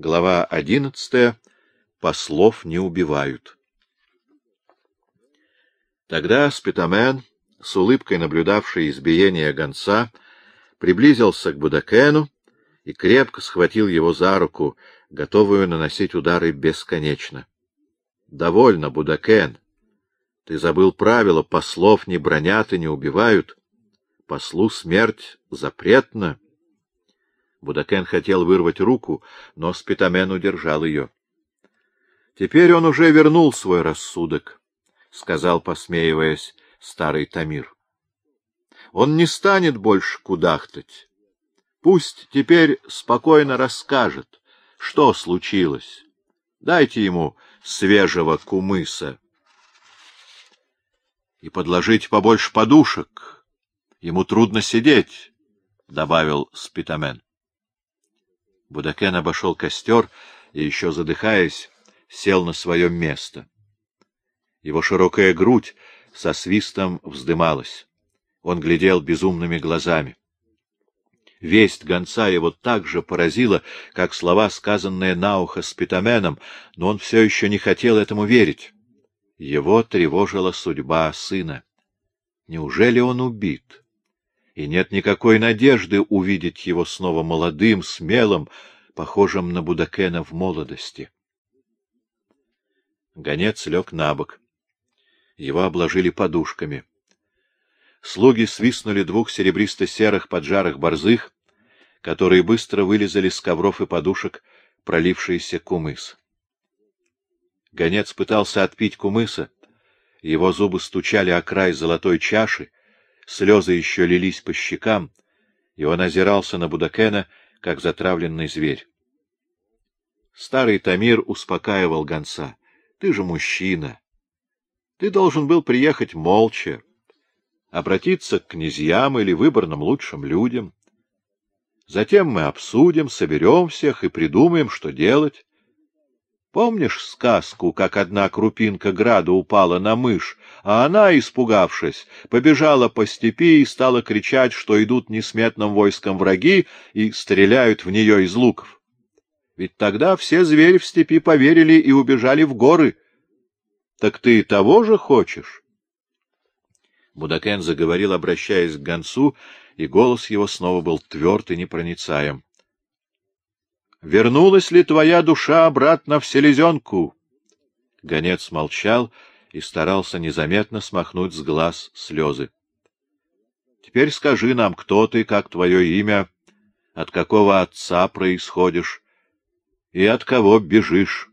Глава одиннадцатая. Послов не убивают. Тогда Спитамен, с улыбкой наблюдавший избиение гонца, приблизился к Будакену и крепко схватил его за руку, готовую наносить удары бесконечно. — Довольно, Будакен. Ты забыл правила, послов не бронят и не убивают. Послу смерть запретна. Будакен хотел вырвать руку, но Спитамен удержал ее. — Теперь он уже вернул свой рассудок, — сказал, посмеиваясь, старый Тамир. — Он не станет больше кудахтать. Пусть теперь спокойно расскажет, что случилось. Дайте ему свежего кумыса. — И подложить побольше подушек. Ему трудно сидеть, — добавил Спитамен. Будакен обошел костер и, еще задыхаясь, сел на свое место. Его широкая грудь со свистом вздымалась. Он глядел безумными глазами. Весть гонца его так же поразила, как слова, сказанные на ухо Спитаменом, но он все еще не хотел этому верить. Его тревожила судьба сына. Неужели он убит? И нет никакой надежды увидеть его снова молодым, смелым, похожим на Будакена в молодости. Гонец лег на бок. Его обложили подушками. Слуги свистнули двух серебристо-серых поджарых борзых, которые быстро вылезали с ковров и подушек пролившийся кумыс. Гонец пытался отпить кумыса, его зубы стучали о край золотой чаши, слезы еще лились по щекам, и он озирался на Будакена, как затравленный зверь. Старый Тамир успокаивал гонца. — Ты же мужчина. Ты должен был приехать молча, обратиться к князьям или выборным лучшим людям. Затем мы обсудим, соберем всех и придумаем, что делать. Помнишь сказку, как одна крупинка града упала на мышь, а она, испугавшись, побежала по степи и стала кричать, что идут несметным войском враги и стреляют в нее из луков? Ведь тогда все звери в степи поверили и убежали в горы. Так ты того же хочешь? Будакен заговорил, обращаясь к гонцу, и голос его снова был тверд и непроницаем вернулась ли твоя душа обратно в селезенку? Гонец молчал и старался незаметно смахнуть с глаз слезы. — Теперь скажи нам, кто ты, как твое имя, от какого отца происходишь и от кого бежишь.